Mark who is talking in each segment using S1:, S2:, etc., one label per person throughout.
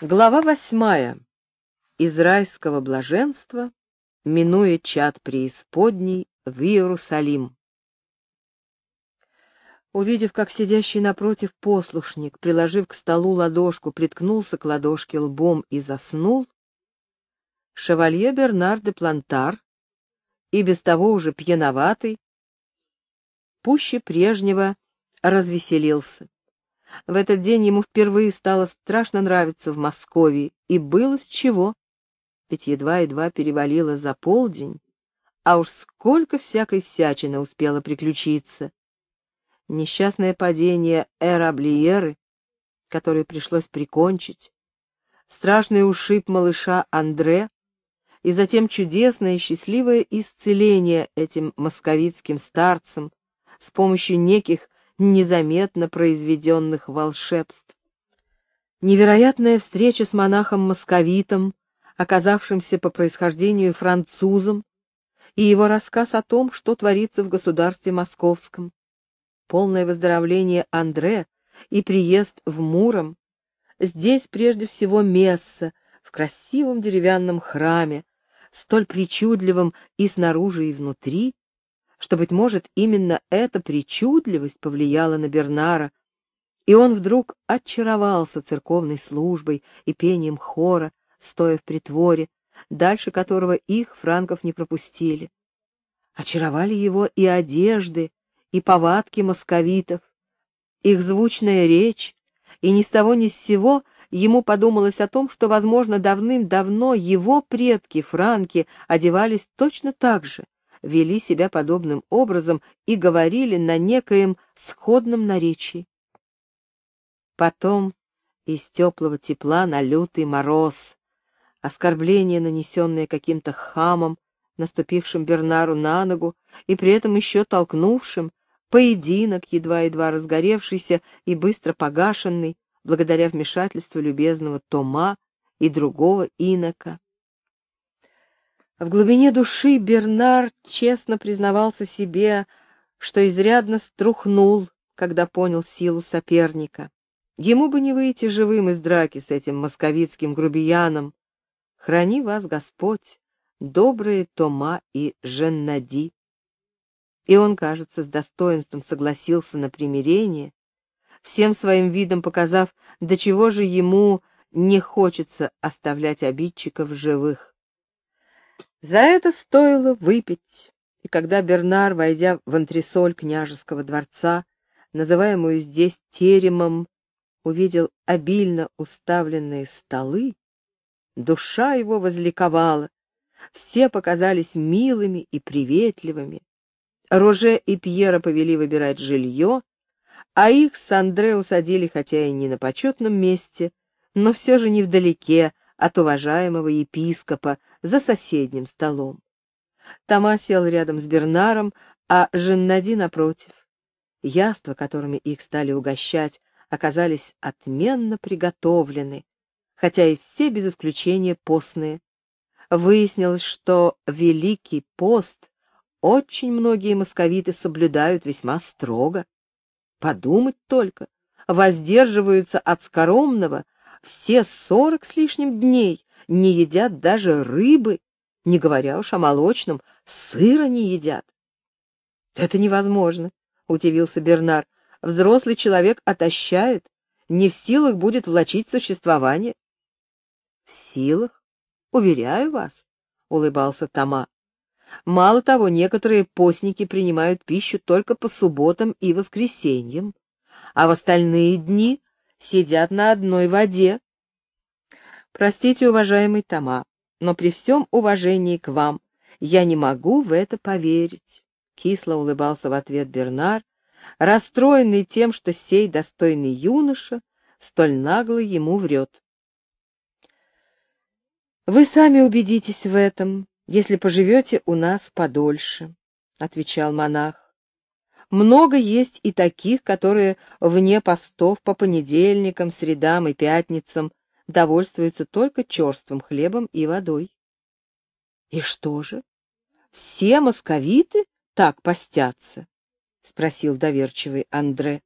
S1: Глава восьмая. Из райского блаженства, минуя чад преисподней, в Иерусалим. Увидев, как сидящий напротив послушник, приложив к столу ладошку, приткнулся к ладошке лбом и заснул, шевалье Бернар де Плантар, и без того уже пьяноватый, пуще прежнего развеселился. В этот день ему впервые стало страшно нравиться в Москве, и было с чего. Ведь едва-едва перевалило за полдень, а уж сколько всякой всячины успело приключиться. Несчастное падение Эраблиеры, которое пришлось прикончить, страшный ушиб малыша Андре, и затем чудесное счастливое исцеление этим московицким старцам с помощью неких незаметно произведенных волшебств. Невероятная встреча с монахом-московитом, оказавшимся по происхождению французом, и его рассказ о том, что творится в государстве московском. Полное выздоровление Андре и приезд в Муром. Здесь прежде всего месса в красивом деревянном храме, столь причудливом и снаружи, и внутри, что, быть может, именно эта причудливость повлияла на Бернара, и он вдруг очаровался церковной службой и пением хора, стоя в притворе, дальше которого их, франков, не пропустили. Очаровали его и одежды, и повадки московитов, их звучная речь, и ни с того ни с сего ему подумалось о том, что, возможно, давным-давно его предки, франки, одевались точно так же, вели себя подобным образом и говорили на некоем сходном наречии. Потом из теплого тепла на лютый мороз, оскорбление, нанесенное каким-то хамом, наступившим Бернару на ногу и при этом еще толкнувшим, поединок, едва-едва разгоревшийся и быстро погашенный, благодаря вмешательству любезного Тома и другого инока. В глубине души Бернар честно признавался себе, что изрядно струхнул, когда понял силу соперника. Ему бы не выйти живым из драки с этим московицким грубияном. Храни вас Господь, добрые Тома и Женнади. И он, кажется, с достоинством согласился на примирение, всем своим видом показав, до чего же ему не хочется оставлять обидчиков живых. За это стоило выпить, и когда Бернар, войдя в антресоль княжеского дворца, называемую здесь теремом, увидел обильно уставленные столы, душа его возликовала, все показались милыми и приветливыми. Роже и Пьера повели выбирать жилье, а их с Андре усадили хотя и не на почетном месте, но все же невдалеке от уважаемого епископа, за соседним столом. Тома сел рядом с Бернаром, а Женнади напротив. Яства, которыми их стали угощать, оказались отменно приготовлены, хотя и все без исключения постные. Выяснилось, что Великий пост очень многие московиты соблюдают весьма строго. Подумать только, воздерживаются от скоромного все сорок с лишним дней, не едят даже рыбы, не говоря уж о молочном, сыра не едят. Это невозможно, удивился Бернар. Взрослый человек отощает, не в силах будет влачить существование. В силах, уверяю вас, улыбался Тома. Мало того, некоторые постники принимают пищу только по субботам и воскресеньям, а в остальные дни сидят на одной воде, Простите, уважаемый Тома, но при всем уважении к вам я не могу в это поверить. Кисло улыбался в ответ Бернар, расстроенный тем, что сей достойный юноша столь нагло ему врет. «Вы сами убедитесь в этом, если поживете у нас подольше», — отвечал монах. «Много есть и таких, которые вне постов по понедельникам, средам и пятницам довольствуются только черствым хлебом и водой. — И что же? Все московиты так постятся? — спросил доверчивый Андре.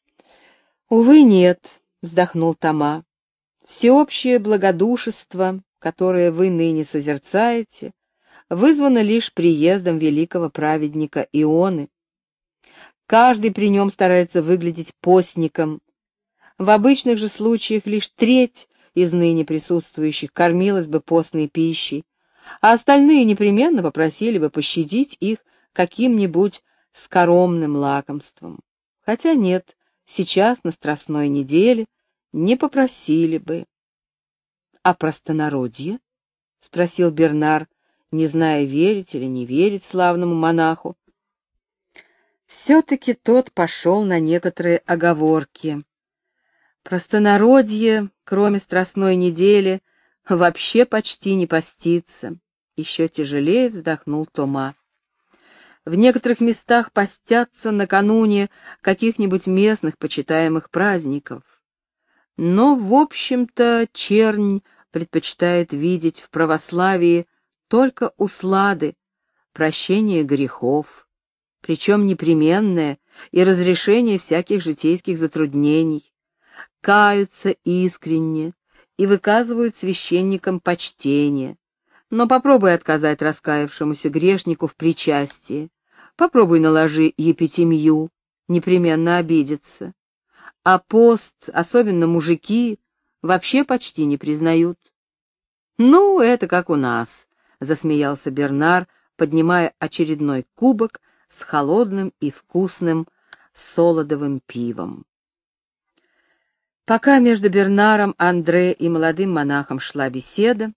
S1: — Увы, нет, — вздохнул Тома. — Всеобщее благодушество, которое вы ныне созерцаете, вызвано лишь приездом великого праведника Ионы. Каждый при нем старается выглядеть постником. В обычных же случаях лишь треть из ныне присутствующих кормилась бы постной пищей, а остальные непременно попросили бы пощадить их каким-нибудь скоромным лакомством. Хотя нет, сейчас на Страстной неделе не попросили бы. — А простонародье? — спросил Бернар, не зная, верить или не верить славному монаху. Все-таки тот пошел на некоторые оговорки. Простонародье, кроме Страстной недели, вообще почти не постится. Еще тяжелее вздохнул Тома. В некоторых местах постятся накануне каких-нибудь местных почитаемых праздников. Но, в общем-то, чернь предпочитает видеть в православии только услады, прощение грехов, причем непременное и разрешение всяких житейских затруднений, каются искренне и выказывают священникам почтение. Но попробуй отказать раскаявшемуся грешнику в причастии, попробуй наложи епитемью, непременно обидится. А пост, особенно мужики, вообще почти не признают. Ну, это как у нас, — засмеялся Бернар, поднимая очередной кубок с холодным и вкусным солодовым пивом. Пока между Бернаром, Андре и молодым монахом шла беседа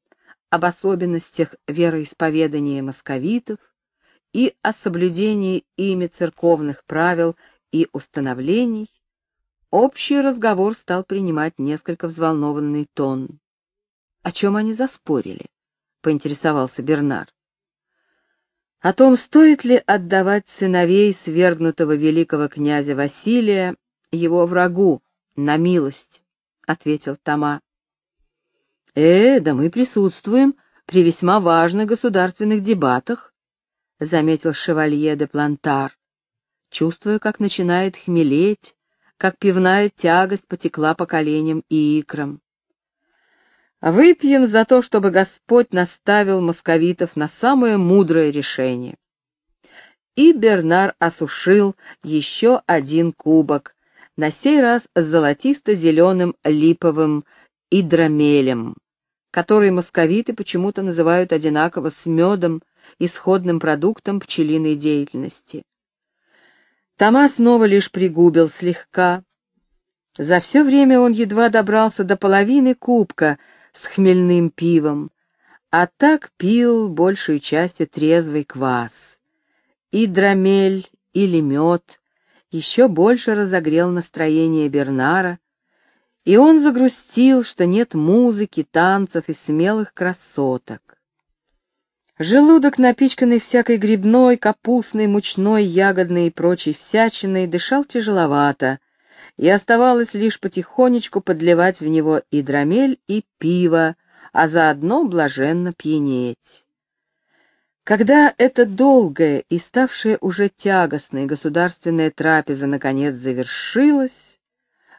S1: об особенностях вероисповедания московитов и о соблюдении ими церковных правил и установлений, общий разговор стал принимать несколько взволнованный тон. О чем они заспорили? — поинтересовался Бернар. О том, стоит ли отдавать сыновей свергнутого великого князя Василия его врагу на милость, — ответил Тома. — Э, да мы присутствуем при весьма важных государственных дебатах, — заметил шевалье де Плантар, чувствуя, как начинает хмелеть, как пивная тягость потекла по коленям и икрам. Выпьем за то, чтобы Господь наставил московитов на самое мудрое решение. И Бернар осушил еще один кубок, на сей раз с золотисто-зеленым липовым идромелем, который московиты почему-то называют одинаково с медом, исходным продуктом пчелиной деятельности. Тома снова лишь пригубил слегка. За все время он едва добрался до половины кубка — с хмельным пивом, а так пил большую часть трезвый квас. И драмель или мед еще больше разогрел настроение Бернара, и он загрустил, что нет музыки, танцев и смелых красоток. Желудок, напичканный всякой грибной, капустной, мучной, ягодной и прочей всячиной, дышал тяжеловато, и оставалось лишь потихонечку подливать в него и драмель, и пиво, а заодно блаженно пьянеть. Когда эта долгая и ставшая уже тягостной государственная трапеза наконец завершилась,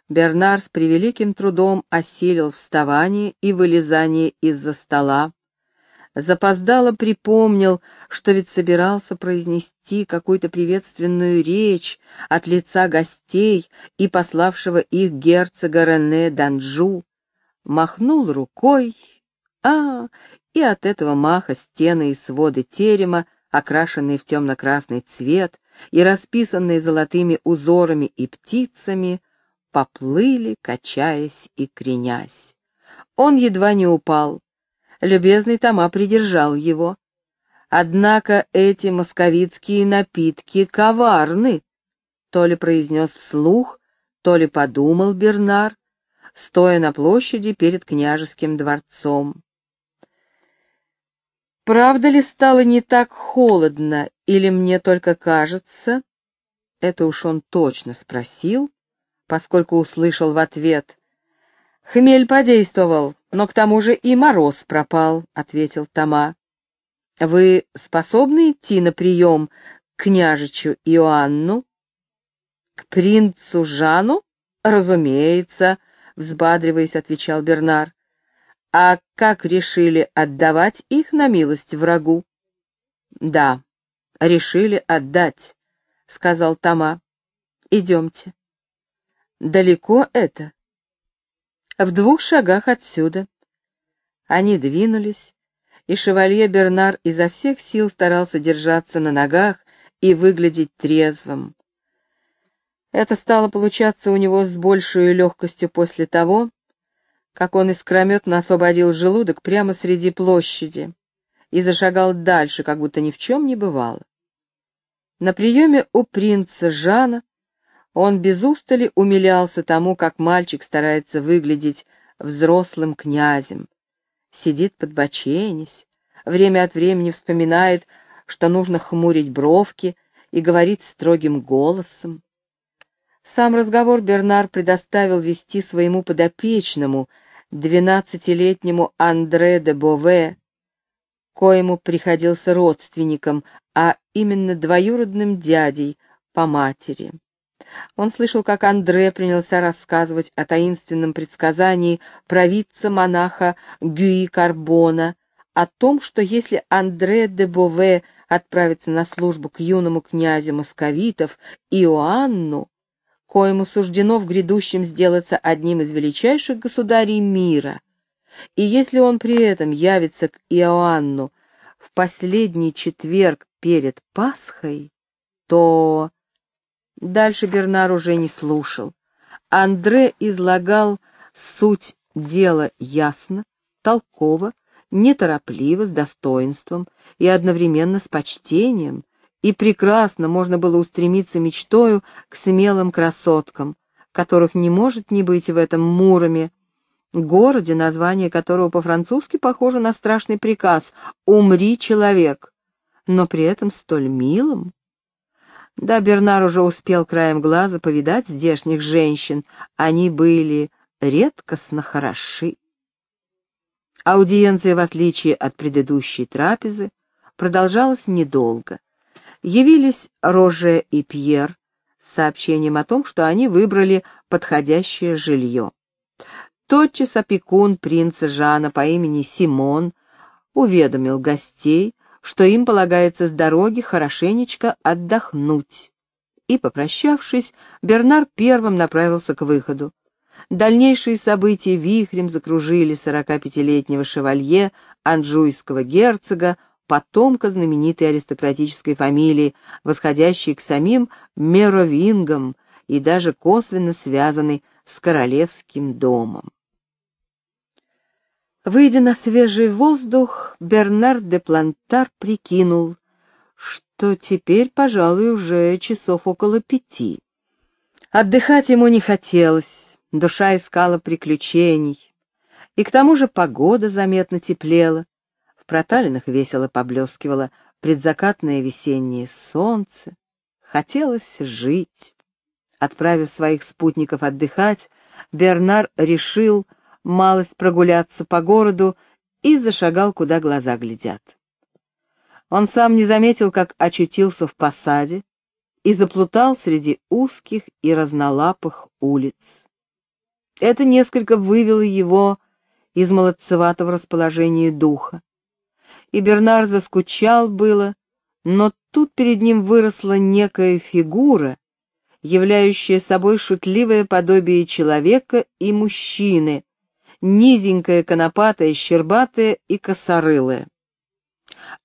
S1: Бернар с превеликим трудом осилил вставание и вылезание из-за стола, запоздало припомнил, что ведь собирался произнести какую-то приветственную речь от лица гостей и пославшего их герцога Рене Данжу, махнул рукой, а, и от этого маха стены и своды терема, окрашенные в темно-красный цвет и расписанные золотыми узорами и птицами, поплыли, качаясь и кренясь. Он едва не упал, любезный Тома придержал его. Однако эти московицкие напитки коварны, то ли произнес вслух, то ли подумал Бернар, стоя на площади перед княжеским дворцом. Правда ли стало не так холодно, или мне только кажется? Это уж он точно спросил, поскольку услышал в ответ. Хмель подействовал, но к тому же и мороз пропал, — ответил Тома. — Вы способны идти на прием к княжичу Иоанну? — К принцу Жану? Разумеется, — взбадриваясь, отвечал Бернар. А как решили отдавать их на милость врагу? Да, решили отдать, сказал Тома. Идемте. Далеко это? В двух шагах отсюда. Они двинулись, и шевалье Бернар изо всех сил старался держаться на ногах и выглядеть трезвым. Это стало получаться у него с большей легкостью после того, как он искрометно освободил желудок прямо среди площади и зашагал дальше, как будто ни в чем не бывало. На приеме у принца Жана он без устали умилялся тому, как мальчик старается выглядеть взрослым князем. Сидит подбоченясь, время от времени вспоминает, что нужно хмурить бровки и говорить строгим голосом. Сам разговор Бернар предоставил вести своему подопечному, двенадцатилетнему Андре де Бове, коему приходился родственником, а именно двоюродным дядей по матери. Он слышал, как Андре принялся рассказывать о таинственном предсказании провидца-монаха Гюи Карбона, о том, что если Андре де Бове отправится на службу к юному князю московитов Иоанну, коему суждено в грядущем сделаться одним из величайших государей мира. И если он при этом явится к Иоанну в последний четверг перед Пасхой, то... Дальше Бернар уже не слушал. Андре излагал суть дела ясно, толково, неторопливо, с достоинством и одновременно с почтением, и прекрасно можно было устремиться мечтою к смелым красоткам, которых не может не быть в этом Муроме, городе, название которого по-французски похоже на страшный приказ «Умри, человек», но при этом столь милым. Да, Бернар уже успел краем глаза повидать здешних женщин, они были редкостно хороши. Аудиенция, в отличие от предыдущей трапезы, продолжалась недолго — явились Роже и Пьер с сообщением о том, что они выбрали подходящее жилье. Тотчас опекун принца Жана по имени Симон уведомил гостей, что им полагается с дороги хорошенечко отдохнуть. И, попрощавшись, Бернар первым направился к выходу. Дальнейшие события вихрем закружили 45-летнего шевалье, анжуйского герцога, потомка знаменитой аристократической фамилии, восходящей к самим Меровингам и даже косвенно связанной с королевским домом. Выйдя на свежий воздух, Бернард де Плантар прикинул, что теперь, пожалуй, уже часов около пяти. Отдыхать ему не хотелось, душа искала приключений, и к тому же погода заметно теплела, проталинах весело поблескивало предзакатное весеннее солнце. Хотелось жить. Отправив своих спутников отдыхать, Бернар решил малость прогуляться по городу и зашагал, куда глаза глядят. Он сам не заметил, как очутился в посаде и заплутал среди узких и разнолапых улиц. Это несколько вывело его из молодцеватого расположения духа и Бернар заскучал было, но тут перед ним выросла некая фигура, являющая собой шутливое подобие человека и мужчины, низенькое, конопатое, щербатое и косорылое.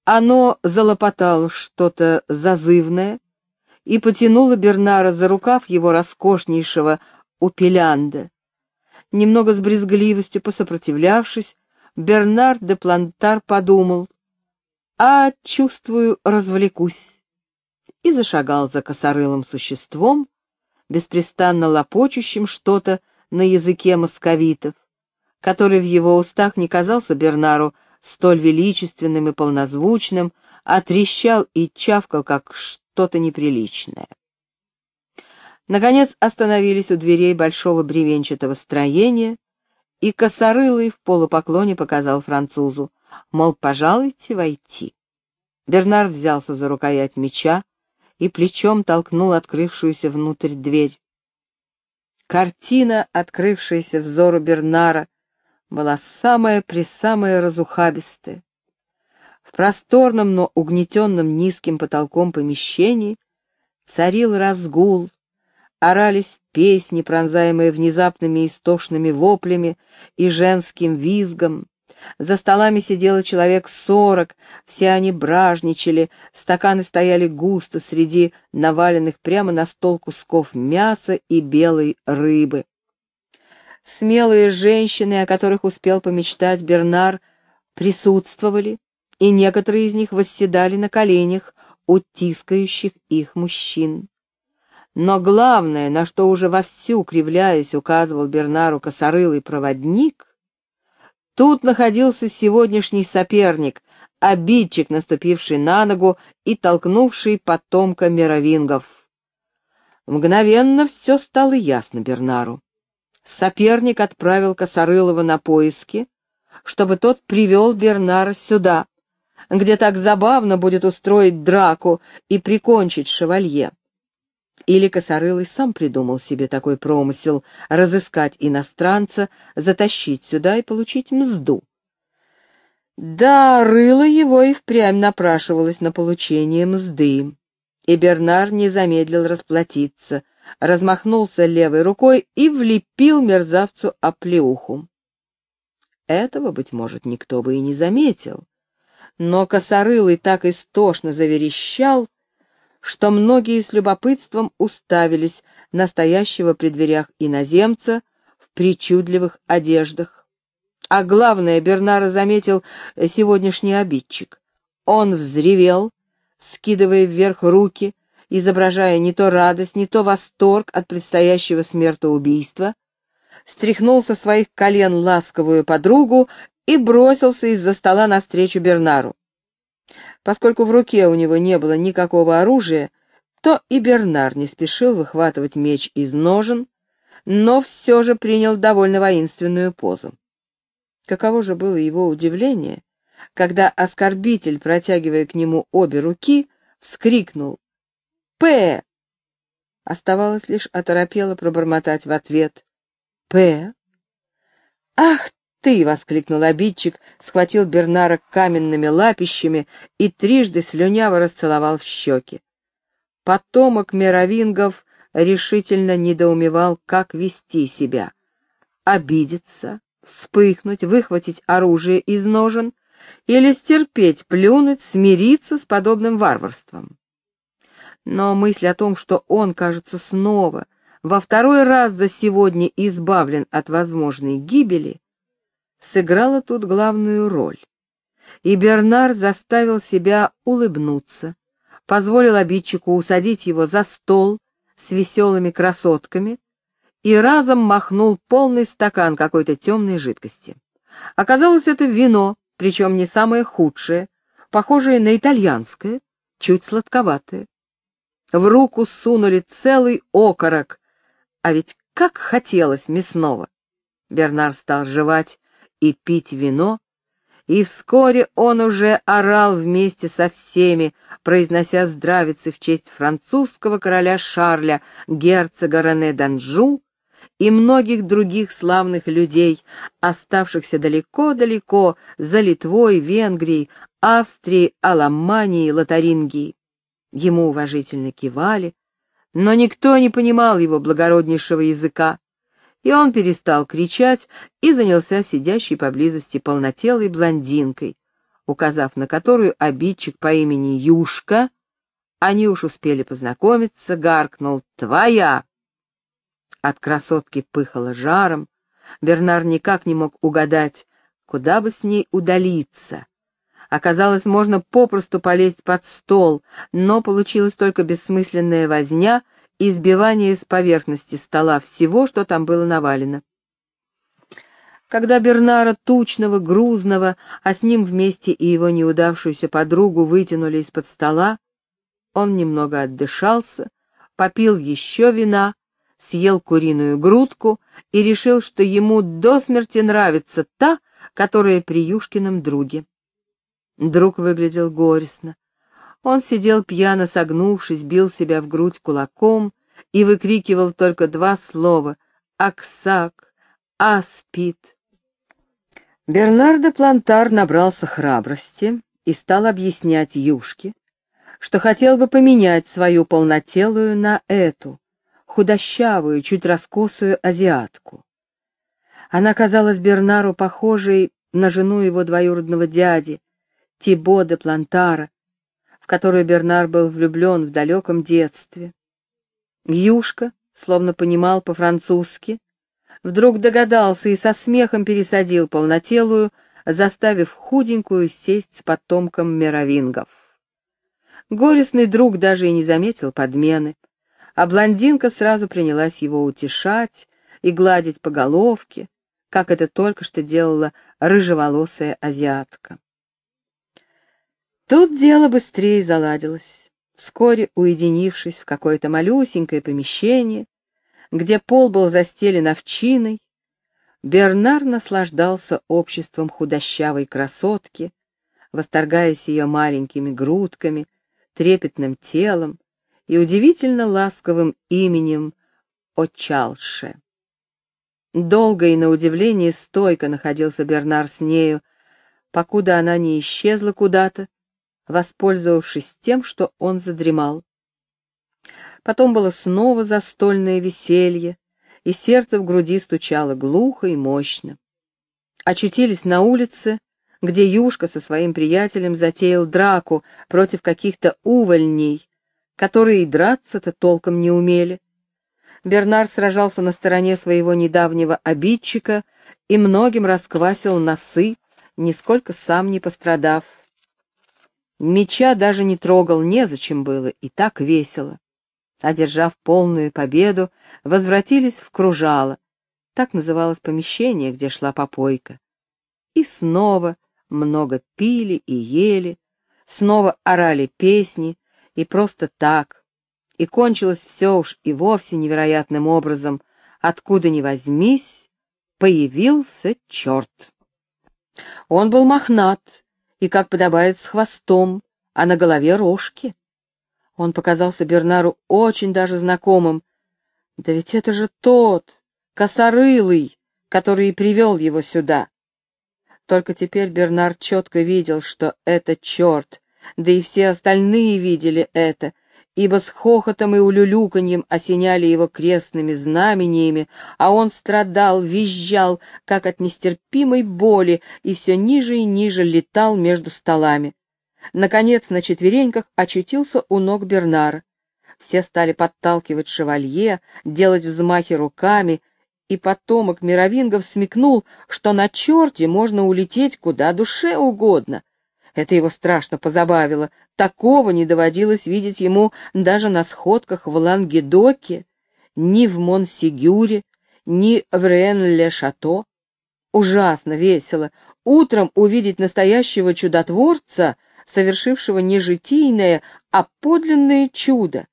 S1: Оно залопотало что-то зазывное и потянуло Бернара за рукав его роскошнейшего упелянда. Немного с брезгливостью посопротивлявшись, Бернар де Плантар подумал, а, чувствую, развлекусь. И зашагал за косорылым существом, беспрестанно лопочущим что-то на языке московитов, который в его устах не казался Бернару столь величественным и полнозвучным, а трещал и чавкал, как что-то неприличное. Наконец остановились у дверей большого бревенчатого строения, и косорылый в полупоклоне показал французу — мол, пожалуйте войти. Бернар взялся за рукоять меча и плечом толкнул открывшуюся внутрь дверь. Картина, открывшаяся взору Бернара, была самая-пресамая разухабистая. В просторном, но угнетенном низким потолком помещении царил разгул, орались песни, пронзаемые внезапными истошными воплями и женским визгом. За столами сидело человек сорок, все они бражничали, стаканы стояли густо среди наваленных прямо на стол кусков мяса и белой рыбы. Смелые женщины, о которых успел помечтать Бернар, присутствовали, и некоторые из них восседали на коленях у тискающих их мужчин. Но главное, на что уже вовсю, кривляясь, указывал Бернару косорылый проводник, тут находился сегодняшний соперник, обидчик, наступивший на ногу и толкнувший потомка мировингов. Мгновенно все стало ясно Бернару. Соперник отправил Косорылова на поиски, чтобы тот привел Бернара сюда, где так забавно будет устроить драку и прикончить шевалье. Или Косорылый сам придумал себе такой промысел — разыскать иностранца, затащить сюда и получить мзду. Да, рыло его и впрямь напрашивалось на получение мзды, и Бернар не замедлил расплатиться, размахнулся левой рукой и влепил мерзавцу оплеуху. Этого, быть может, никто бы и не заметил, но Косорылый так истошно заверещал, что многие с любопытством уставились на стоящего при дверях иноземца в причудливых одеждах. А главное, Бернара заметил сегодняшний обидчик. Он взревел, скидывая вверх руки, изображая не то радость, не то восторг от предстоящего смертоубийства, стряхнул со своих колен ласковую подругу и бросился из-за стола навстречу Бернару. Поскольку в руке у него не было никакого оружия, то и Бернар не спешил выхватывать меч из ножен, но все же принял довольно воинственную позу. Каково же было его удивление, когда оскорбитель, протягивая к нему обе руки, вскрикнул «П!». Оставалось лишь оторопело пробормотать в ответ «П!». «Ах ты!» — воскликнул обидчик, схватил Бернара каменными лапищами и трижды слюняво расцеловал в щеки. Потомок мировингов решительно недоумевал, как вести себя. Обидеться, вспыхнуть, выхватить оружие из ножен или стерпеть, плюнуть, смириться с подобным варварством. Но мысль о том, что он, кажется, снова, во второй раз за сегодня избавлен от возможной гибели, сыграла тут главную роль. И Бернар заставил себя улыбнуться, позволил обидчику усадить его за стол с веселыми красотками и разом махнул полный стакан какой-то темной жидкости. Оказалось, это вино, причем не самое худшее, похожее на итальянское, чуть сладковатое. В руку сунули целый окорок, а ведь как хотелось мясного. Бернар стал жевать и пить вино, и вскоре он уже орал вместе со всеми, произнося здравицы в честь французского короля Шарля, герцога Рене Данжу и многих других славных людей, оставшихся далеко-далеко за Литвой, Венгрией, Австрией, Аламанией, Лотарингией. Ему уважительно кивали, но никто не понимал его благороднейшего языка и он перестал кричать и занялся сидящей поблизости полнотелой блондинкой, указав на которую обидчик по имени Юшка, они уж успели познакомиться, гаркнул «Твоя!». От красотки пыхало жаром, Бернар никак не мог угадать, куда бы с ней удалиться. Оказалось, можно попросту полезть под стол, но получилась только бессмысленная возня — и сбивание с поверхности стола всего, что там было навалено. Когда Бернара, тучного, грузного, а с ним вместе и его неудавшуюся подругу вытянули из-под стола, он немного отдышался, попил еще вина, съел куриную грудку и решил, что ему до смерти нравится та, которая при Юшкином друге. Друг выглядел горестно. Он сидел пьяно согнувшись, бил себя в грудь кулаком и выкрикивал только два слова Аксак, Аспид. Бернардо Плантар набрался храбрости и стал объяснять Юшке, что хотел бы поменять свою полнотелую на эту, худощавую, чуть раскосую азиатку. Она казалась Бернару похожей на жену его двоюродного дяди, Тибо де Плантара, в которую Бернар был влюблен в далеком детстве. Юшка, словно понимал по-французски, вдруг догадался и со смехом пересадил полнотелую, заставив худенькую сесть с потомком мировингов. Горестный друг даже и не заметил подмены, а блондинка сразу принялась его утешать и гладить по головке, как это только что делала рыжеволосая азиатка. Тут дело быстрее заладилось. Вскоре, уединившись в какое-то малюсенькое помещение, где пол был застелен овчиной, Бернар наслаждался обществом худощавой красотки, восторгаясь ее маленькими грудками, трепетным телом и удивительно ласковым именем Очалше. Долго и на удивление стойко находился Бернар с нею, покуда она не исчезла куда-то, воспользовавшись тем, что он задремал. Потом было снова застольное веселье, и сердце в груди стучало глухо и мощно. Очутились на улице, где Юшка со своим приятелем затеял драку против каких-то увольней, которые и драться-то толком не умели. Бернар сражался на стороне своего недавнего обидчика и многим расквасил носы, нисколько сам не пострадав. Меча даже не трогал, незачем было, и так весело. Одержав полную победу, возвратились в кружало, так называлось помещение, где шла попойка. И снова много пили и ели, снова орали песни, и просто так. И кончилось все уж и вовсе невероятным образом. Откуда ни возьмись, появился черт. Он был мохнат, и, как подобает, с хвостом, а на голове рожки. Он показался Бернару очень даже знакомым. Да ведь это же тот, косорылый, который и привел его сюда. Только теперь Бернар четко видел, что это черт, да и все остальные видели это, ибо с хохотом и улюлюканьем осеняли его крестными знамениями, а он страдал, визжал, как от нестерпимой боли, и все ниже и ниже летал между столами. Наконец, на четвереньках очутился у ног Бернара. Все стали подталкивать шевалье, делать взмахи руками, и потомок мировингов смекнул, что на черте можно улететь куда душе угодно — это его страшно позабавило. Такого не доводилось видеть ему даже на сходках в Лангедоке, ни в Монсигюре, ни в Рен-ле-Шато. Ужасно весело. Утром увидеть настоящего чудотворца, совершившего не житийное, а подлинное чудо.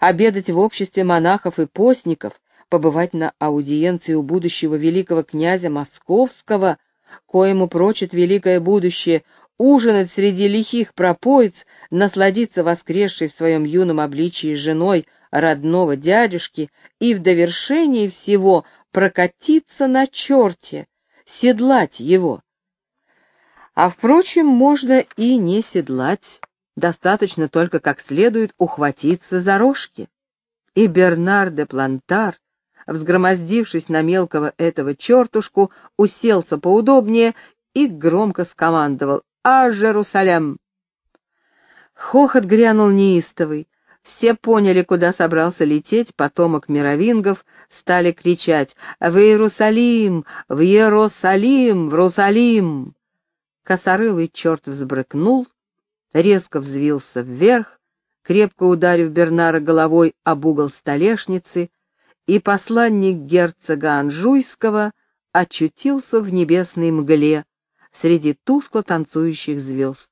S1: Обедать в обществе монахов и постников, побывать на аудиенции у будущего великого князя Московского, коему прочит великое будущее, ужинать среди лихих пропоиц, насладиться воскресшей в своем юном обличии женой родного дядюшки и в довершении всего прокатиться на черте, седлать его. А, впрочем, можно и не седлать, достаточно только как следует ухватиться за рожки. И Бернар де Плантар, взгромоздившись на мелкого этого чертушку, уселся поудобнее и громко скомандовал а Жерусалем!» Хохот грянул неистовый. Все поняли, куда собрался лететь потомок мировингов, стали кричать «В Иерусалим! В Иерусалим! В Иерусалим!» Косорылый черт взбрыкнул, резко взвился вверх, крепко ударив Бернара головой об угол столешницы, и посланник герцога Анжуйского очутился в небесной мгле, среди тускло танцующих звезд.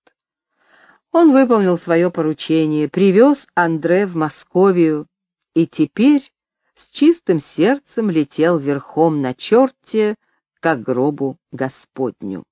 S1: Он выполнил свое поручение, привез Андре в Московию и теперь с чистым сердцем летел верхом на черте, как гробу Господню.